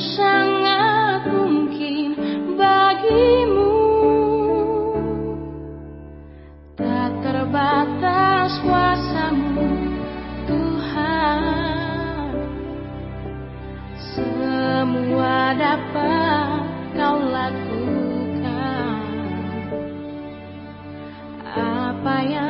sangat mungkin bagimu. Tak terbatas kuasamu Tuhan. Semua dapat kau lakukan. Apa yang